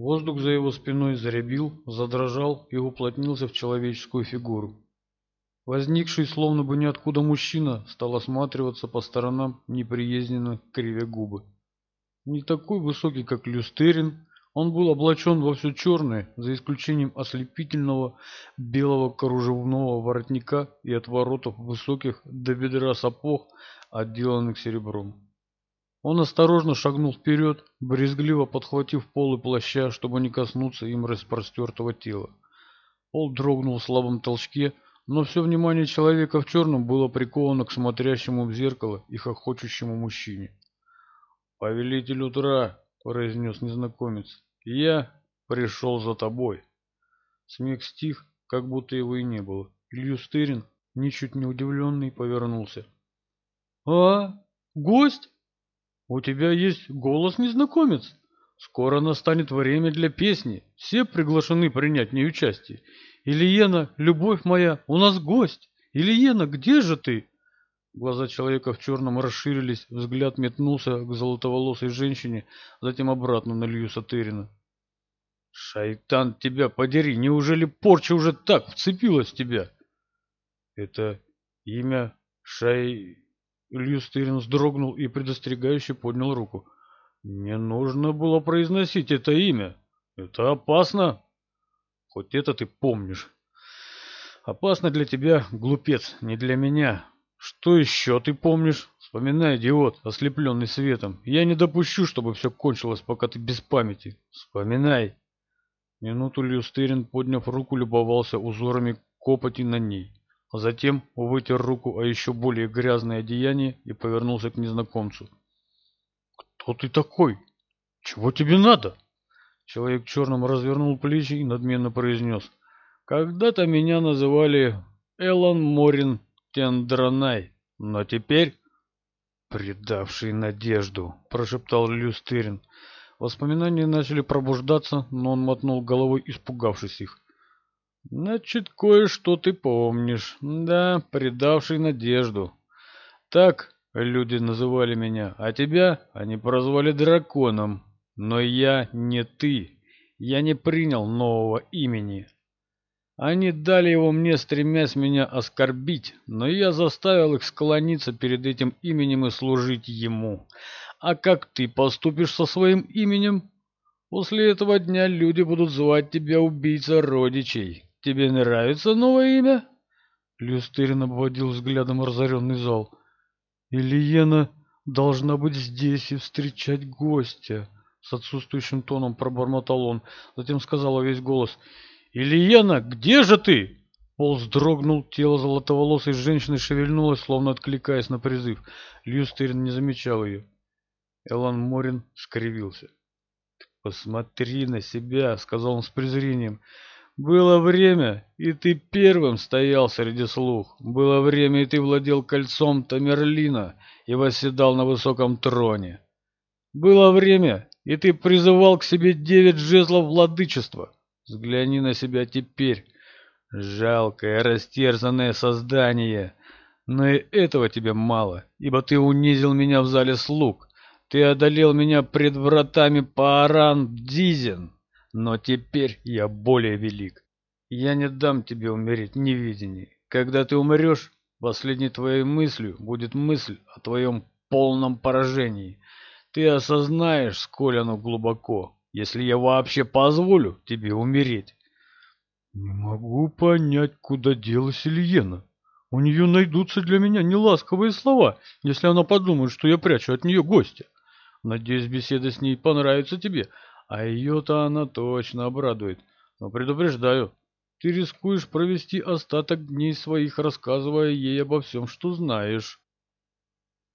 Воздух за его спиной заребил, задрожал и уплотнился в человеческую фигуру. Возникший словно бы ниоткуда мужчина стал осматриваться по сторонам неприязненно кривя губы. Не такой высокий, как Люстерин, он был облачен во все черное, за исключением ослепительного белого кружевного воротника и отворотов высоких до бедра сапог, отделанных серебром. Он осторожно шагнул вперед, брезгливо подхватив полы плаща, чтобы не коснуться им распростертого тела. Пол дрогнул в слабом толчке, но все внимание человека в черном было приковано к смотрящему в зеркало и хохочущему мужчине. «Повелитель утра!» — произнес незнакомец. «Я пришел за тобой!» Смех стих, как будто его и не было. Ильюстырин, ничуть не удивленный, повернулся. «А, гость?» У тебя есть голос незнакомец? Скоро настанет время для песни. Все приглашены принять в ней участие. Ильена, любовь моя, у нас гость. Ильена, где же ты? Глаза человека в черном расширились, взгляд метнулся к золотоволосой женщине, затем обратно на Лью Сатырина. «Шайтан, тебя подери! Неужели порча уже так вцепилась в тебя?» «Это имя Шай... Илью Стырин вздрогнул и предостерегающе поднял руку. «Не нужно было произносить это имя. Это опасно!» Хоть это ты помнишь. Опасно для тебя, глупец, не для меня. Что еще ты помнишь? Вспоминай, идиот, ослепленный светом. Я не допущу, чтобы все кончилось, пока ты без памяти. Вспоминай. Минуту Люстерин, подняв руку, любовался Затем вытер руку о еще более грязное одеяние и повернулся к незнакомцу. «Кто ты такой? Чего тебе надо?» Человек черным развернул плечи и надменно произнес. «Когда-то меня называли Элон Морин Тендранай, но теперь...» «Предавший надежду», — прошептал Люстерин. Воспоминания начали пробуждаться, но он мотнул головой, испугавшись их. Значит, кое-что ты помнишь, да, предавший надежду. Так люди называли меня, а тебя они прозвали драконом. Но я не ты. Я не принял нового имени. Они дали его мне, стремясь меня оскорбить, но я заставил их склониться перед этим именем и служить ему. А как ты поступишь со своим именем? После этого дня люди будут звать тебя убийца родичей. «Тебе нравится новое имя?» Люстерин обводил взглядом разоренный зал. «Ильена должна быть здесь и встречать гостя!» С отсутствующим тоном пробормотал он. Затем сказал весь голос. «Ильена, где же ты?» Пол вздрогнул, тело золотоволосой женщины шевельнулось, словно откликаясь на призыв. Люстерин не замечал ее. Элан Морин скривился. «Посмотри на себя!» — сказал он с презрением. Было время, и ты первым стоял среди слуг. Было время, и ты владел кольцом Тамерлина и восседал на высоком троне. Было время, и ты призывал к себе девять жезлов владычества. Взгляни на себя теперь. Жалкое, растерзанное создание. Но и этого тебе мало, ибо ты унизил меня в зале слуг. Ты одолел меня пред вратами Пааран Дизин. Но теперь я более велик. Я не дам тебе умереть в Когда ты умрешь, последней твоей мыслью будет мысль о твоем полном поражении. Ты осознаешь, сколь оно глубоко, если я вообще позволю тебе умереть. Не могу понять, куда делась Ильена. У нее найдутся для меня неласковые слова, если она подумает, что я прячу от нее гостя. Надеюсь, беседа с ней понравится тебе. А ее-то она точно обрадует. Но предупреждаю, ты рискуешь провести остаток дней своих, рассказывая ей обо всем, что знаешь.